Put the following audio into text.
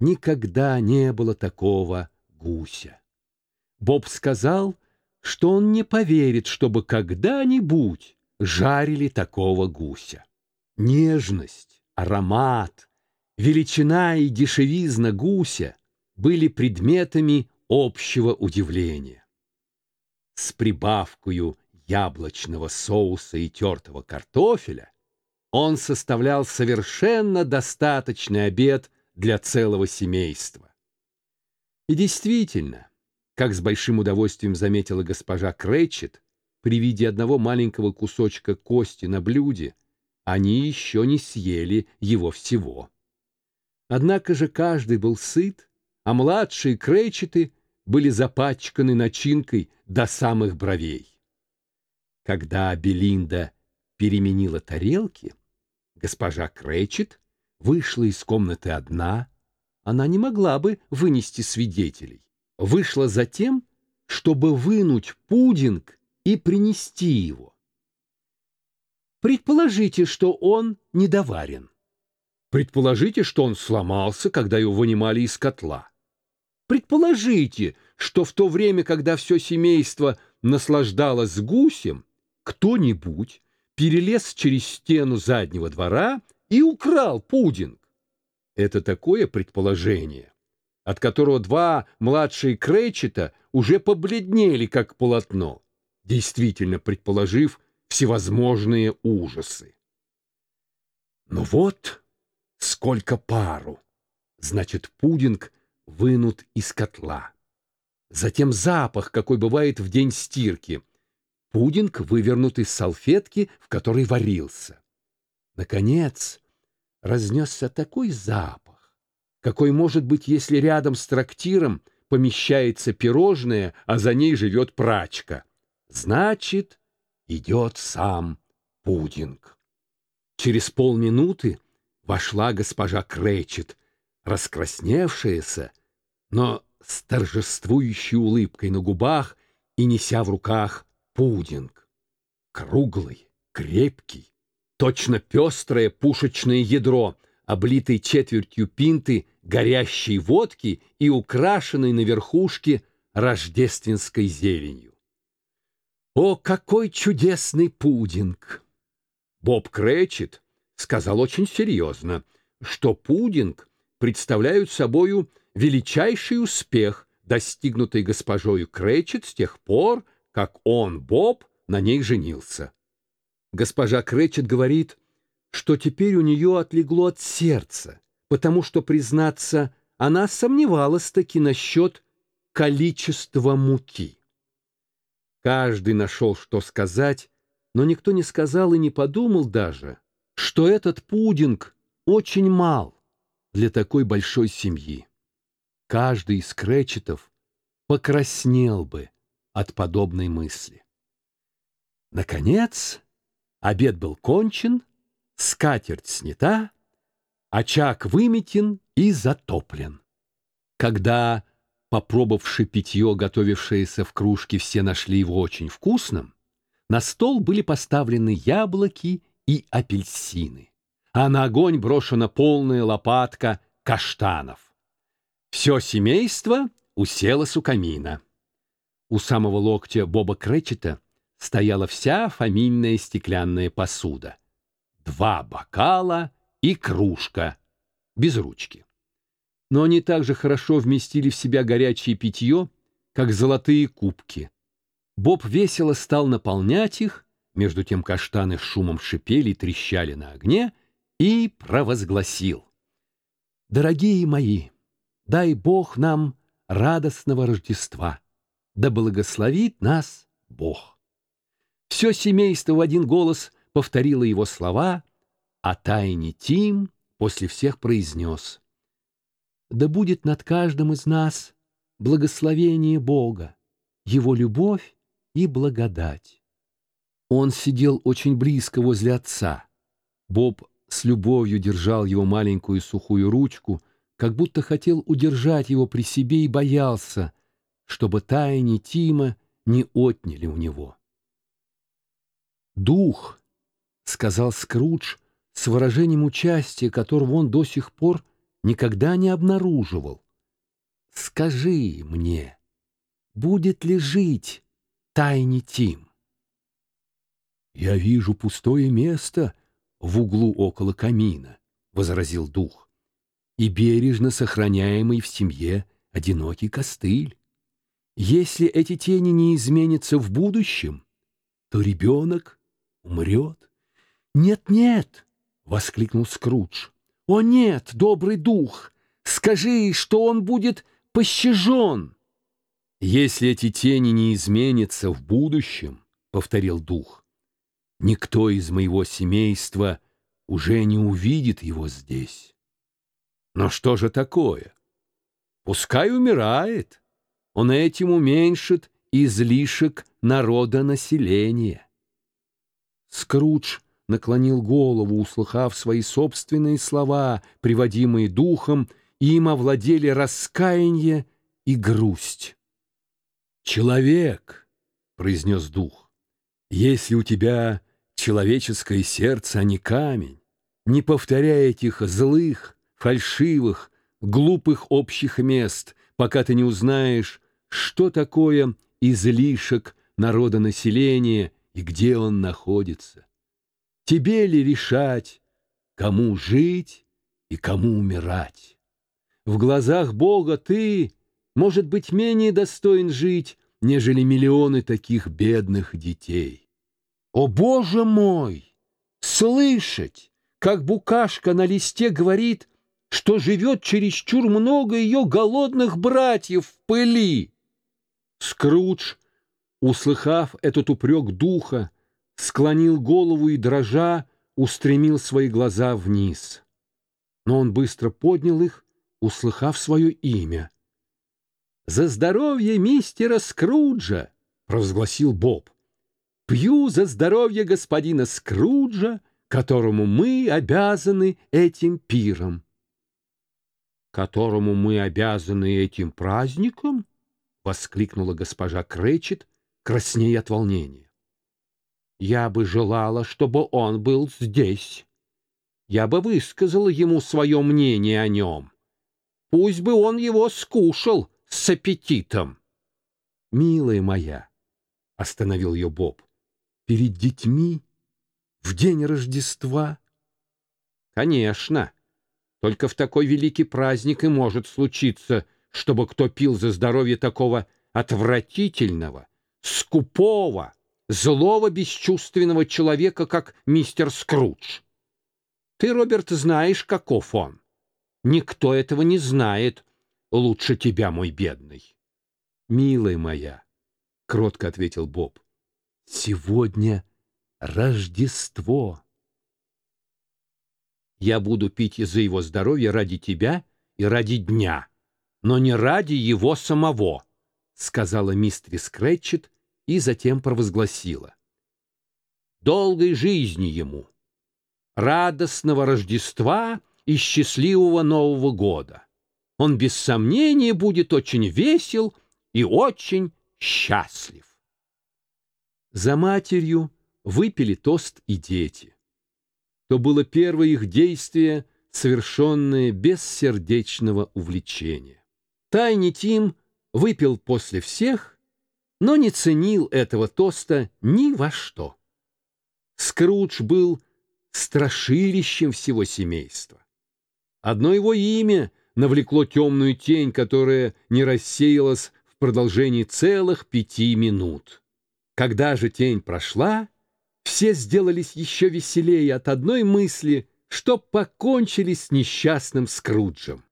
никогда не было такого гуся. Боб сказал, что он не поверит, чтобы когда-нибудь жарили такого гуся. Нежность, аромат, величина и дешевизна гуся были предметами общего удивления. С прибавкою яблочного соуса и тертого картофеля он составлял совершенно достаточный обед для целого семейства. И действительно, как с большим удовольствием заметила госпожа Крэтчет, при виде одного маленького кусочка кости на блюде они еще не съели его всего. Однако же каждый был сыт, а младшие Крэтчеты были запачканы начинкой до самых бровей. Когда Белинда переменила тарелки, госпожа Крэтчет вышла из комнаты одна. Она не могла бы вынести свидетелей. Вышла за тем, чтобы вынуть пудинг и принести его. Предположите, что он недоварен. Предположите, что он сломался, когда его вынимали из котла. Предположите, что в то время, когда все семейство наслаждалось гусем, кто-нибудь перелез через стену заднего двора и украл пудинг. Это такое предположение, от которого два младшие Крейчета уже побледнели, как полотно, действительно предположив всевозможные ужасы. Но вот сколько пару! Значит, пудинг вынут из котла. Затем запах, какой бывает в день стирки — Пудинг вывернут из салфетки, в которой варился. Наконец, разнесся такой запах, какой может быть, если рядом с трактиром помещается пирожное, а за ней живет прачка. Значит, идет сам пудинг. Через полминуты вошла госпожа Кречет, раскрасневшаяся, но с торжествующей улыбкой на губах и неся в руках пудинг. Круглый, крепкий, точно пестрое пушечное ядро, облитый четвертью пинты горящей водки и украшенный на верхушке рождественской зеленью. О, какой чудесный пудинг! Боб Кречет сказал очень серьезно, что пудинг представляют собою величайший успех, достигнутый госпожою Кречет с тех пор, как он, Боб, на ней женился. Госпожа Кречет говорит, что теперь у нее отлегло от сердца, потому что, признаться, она сомневалась-таки насчет количества муки. Каждый нашел, что сказать, но никто не сказал и не подумал даже, что этот пудинг очень мал для такой большой семьи. Каждый из кречетов покраснел бы, от подобной мысли. Наконец, обед был кончен, скатерть снята, очаг выметен и затоплен. Когда, попробовавши питье, готовившееся в кружке, все нашли его очень вкусным, на стол были поставлены яблоки и апельсины, а на огонь брошена полная лопатка каштанов. Все семейство уселось у камина. У самого локтя Боба Кречета стояла вся фамильная стеклянная посуда. Два бокала и кружка, без ручки. Но они также хорошо вместили в себя горячее питье, как золотые кубки. Боб весело стал наполнять их, между тем каштаны с шумом шипели и трещали на огне, и провозгласил. «Дорогие мои, дай Бог нам радостного Рождества!» да благословит нас Бог. Все семейство в один голос повторило его слова, а тайне Тим после всех произнес. Да будет над каждым из нас благословение Бога, Его любовь и благодать. Он сидел очень близко возле отца. Боб с любовью держал его маленькую сухую ручку, как будто хотел удержать его при себе и боялся, чтобы тайни Тима не отняли у него. «Дух», — сказал Скрудж с выражением участия, которого он до сих пор никогда не обнаруживал. Скажи мне, будет ли жить Тайни Тим? «Я вижу пустое место в углу около камина», — возразил дух, «и бережно сохраняемый в семье одинокий костыль. Если эти тени не изменятся в будущем, то ребенок умрет. «Нет-нет!» — воскликнул Скрудж. «О нет, добрый дух! Скажи, что он будет пощажен!» «Если эти тени не изменятся в будущем, — повторил дух, — никто из моего семейства уже не увидит его здесь. Но что же такое? Пускай умирает, он этим уменьшит излишек народонаселения. Скрудж наклонил голову, услыхав свои собственные слова, приводимые духом, и им овладели раскаяние и грусть. «Человек», — произнес дух, — «если у тебя человеческое сердце, а не камень, не повторяй этих злых, фальшивых, глупых общих мест, пока ты не узнаешь, что такое излишек народонаселения и где он находится. Тебе ли решать, кому жить и кому умирать? В глазах Бога ты, может быть, менее достоин жить, нежели миллионы таких бедных детей. О, Боже мой! Слышать, как букашка на листе говорит, что живет чересчур много ее голодных братьев в пыли. Скрудж, услыхав этот упрек духа, склонил голову и, дрожа, устремил свои глаза вниз. Но он быстро поднял их, услыхав свое имя. «За здоровье мистера Скруджа!» — провозгласил Боб. «Пью за здоровье господина Скруджа, которому мы обязаны этим пиром». «Которому мы обязаны этим праздником?» — воскликнула госпожа Кречет, краснея от волнения. «Я бы желала, чтобы он был здесь. Я бы высказала ему свое мнение о нем. Пусть бы он его скушал с аппетитом». «Милая моя», — остановил ее Боб, — «перед детьми в день Рождества?» «Конечно. Только в такой великий праздник и может случиться, чтобы кто пил за здоровье такого отвратительного, скупого, злого, бесчувственного человека, как мистер Скрудж. Ты, Роберт, знаешь, каков он. Никто этого не знает лучше тебя, мой бедный. Милая моя, — кротко ответил Боб, — сегодня Рождество. Я буду пить за его здоровье ради тебя и ради дня, но не ради его самого, — сказала мистерис Кретчет и затем провозгласила. Долгой жизни ему, радостного Рождества и счастливого Нового года. Он без сомнения будет очень весел и очень счастлив. За матерью выпили тост и дети то было первое их действие, совершенное без сердечного увлечения. Тайни Тим выпил после всех, но не ценил этого тоста ни во что. Скрудж был страшилищем всего семейства. Одно его имя навлекло темную тень, которая не рассеялась в продолжении целых пяти минут. Когда же тень прошла, все сделались еще веселее от одной мысли, что покончили с несчастным Скруджем.